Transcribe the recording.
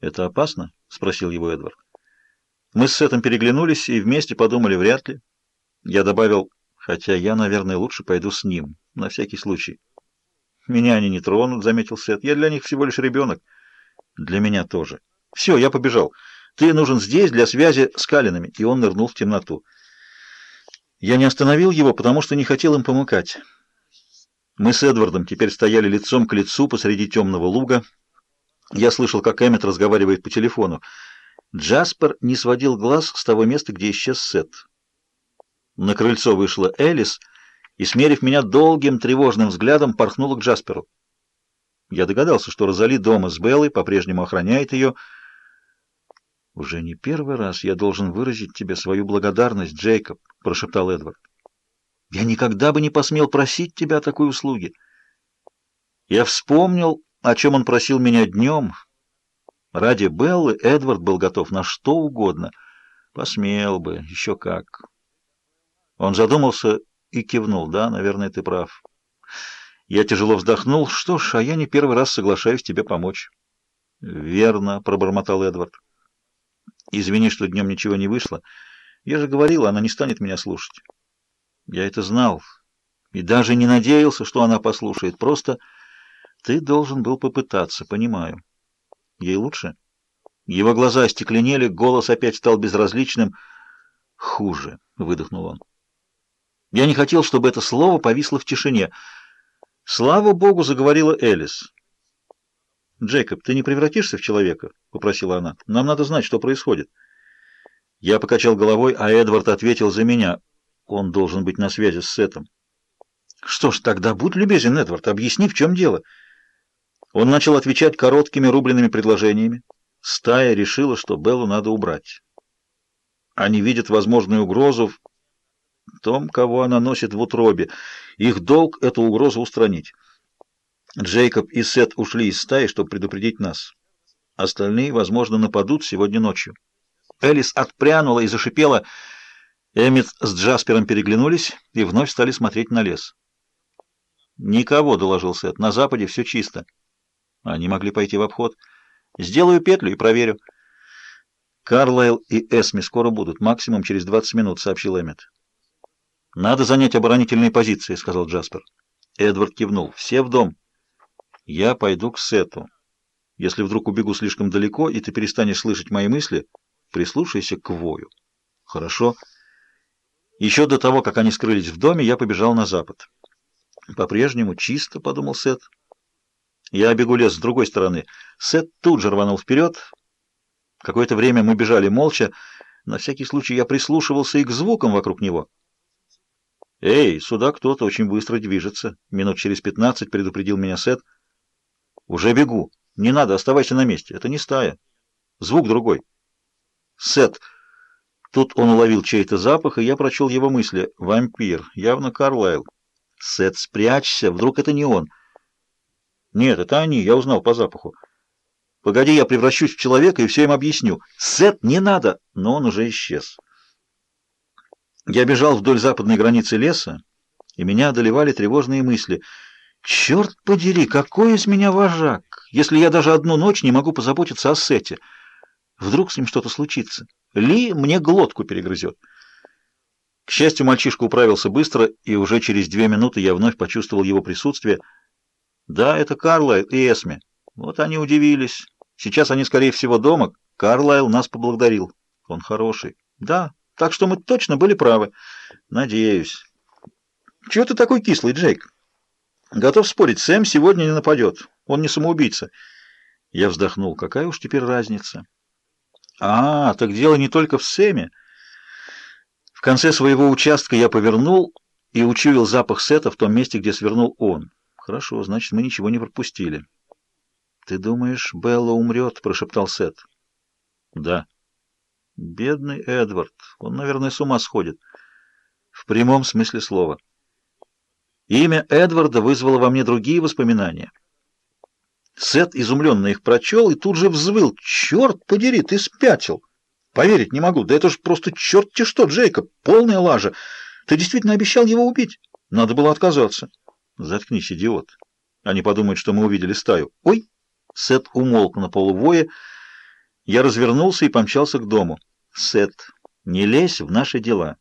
«Это опасно?» — спросил его Эдвард. Мы с Сетом переглянулись и вместе подумали, вряд ли. Я добавил, хотя я, наверное, лучше пойду с ним, на всякий случай. «Меня они не тронут», — заметил Сет. «Я для них всего лишь ребенок». «Для меня тоже». «Все, я побежал. Ты нужен здесь для связи с Калинами». И он нырнул в темноту. Я не остановил его, потому что не хотел им помыкать. Мы с Эдвардом теперь стояли лицом к лицу посреди темного луга. Я слышал, как Эммет разговаривает по телефону. Джаспер не сводил глаз с того места, где исчез Сет. На крыльцо вышла Элис и, смерив меня долгим тревожным взглядом, порхнула к Джасперу. Я догадался, что Розали дома с Беллой, по-прежнему охраняет ее. «Уже не первый раз я должен выразить тебе свою благодарность, Джейкоб», — прошептал Эдвард. «Я никогда бы не посмел просить тебя о такой услуге». Я вспомнил, о чем он просил меня днем, — Ради Беллы Эдвард был готов на что угодно. Посмел бы, еще как. Он задумался и кивнул. Да, наверное, ты прав. Я тяжело вздохнул. Что ж, а я не первый раз соглашаюсь тебе помочь. Верно, пробормотал Эдвард. Извини, что днем ничего не вышло. Я же говорил, она не станет меня слушать. Я это знал. И даже не надеялся, что она послушает. Просто ты должен был попытаться, понимаю. Ей лучше? Его глаза остекленели, голос опять стал безразличным. «Хуже», — выдохнул он. Я не хотел, чтобы это слово повисло в тишине. «Слава Богу!» — заговорила Элис. «Джейкоб, ты не превратишься в человека?» — попросила она. «Нам надо знать, что происходит». Я покачал головой, а Эдвард ответил за меня. Он должен быть на связи с Сетом. «Что ж, тогда будь любезен, Эдвард, объясни, в чем дело». Он начал отвечать короткими рубленными предложениями. Стая решила, что Беллу надо убрать. Они видят возможную угрозу в том, кого она носит в утробе. Их долг — эту угрозу устранить. Джейкоб и Сет ушли из стаи, чтобы предупредить нас. Остальные, возможно, нападут сегодня ночью. Элис отпрянула и зашипела. Эммит с Джаспером переглянулись и вновь стали смотреть на лес. «Никого», — доложил Сет, — «на западе все чисто». Они могли пойти в обход. Сделаю петлю и проверю. Карлайл и Эсми скоро будут, максимум через 20 минут, сообщил Эммет. Надо занять оборонительные позиции, сказал Джаспер. Эдвард кивнул. Все в дом. Я пойду к Сету. Если вдруг убегу слишком далеко, и ты перестанешь слышать мои мысли, прислушайся к вою. Хорошо. Еще до того, как они скрылись в доме, я побежал на запад. По-прежнему чисто, подумал Сет. Я бегу лес с другой стороны. Сет тут же рванул вперед. Какое-то время мы бежали молча. На всякий случай я прислушивался и к звукам вокруг него. «Эй, сюда кто-то очень быстро движется», — минут через пятнадцать предупредил меня Сет. «Уже бегу. Не надо, оставайся на месте. Это не стая. Звук другой». «Сет». Тут он уловил чей-то запах, и я прочел его мысли. «Вампир. Явно Карлайл». «Сет, спрячься. Вдруг это не он». Нет, это они, я узнал по запаху. Погоди, я превращусь в человека и все им объясню. Сет, не надо! Но он уже исчез. Я бежал вдоль западной границы леса, и меня одолевали тревожные мысли. Черт подери, какой из меня вожак, если я даже одну ночь не могу позаботиться о Сете. Вдруг с ним что-то случится. Ли мне глотку перегрызет. К счастью, мальчишка управился быстро, и уже через две минуты я вновь почувствовал его присутствие — да, это Карлайл и Эсми. Вот они удивились. Сейчас они, скорее всего, дома. Карлайл нас поблагодарил. Он хороший. Да, так что мы точно были правы. Надеюсь. Чего ты такой кислый, Джейк? Готов спорить, Сэм сегодня не нападет. Он не самоубийца. Я вздохнул. Какая уж теперь разница? А, так дело не только в Сэме. В конце своего участка я повернул и учуял запах Сета в том месте, где свернул он. Хорошо, значит, мы ничего не пропустили. Ты думаешь, Белла умрет? прошептал Сет. Да. Бедный Эдвард. Он, наверное, с ума сходит. В прямом смысле слова. Имя Эдварда вызвало во мне другие воспоминания. Сет изумленно их прочел и тут же взвыл. «Черт подери, ты спятил!» «Поверить не могу. Да это ж просто черт-те что, Джейкоб, полная лажа. Ты действительно обещал его убить? Надо было отказаться». Заткнись, идиот. Они подумают, что мы увидели стаю. Ой! Сет умолк на полувое. Я развернулся и помчался к дому. «Сет, не лезь в наши дела».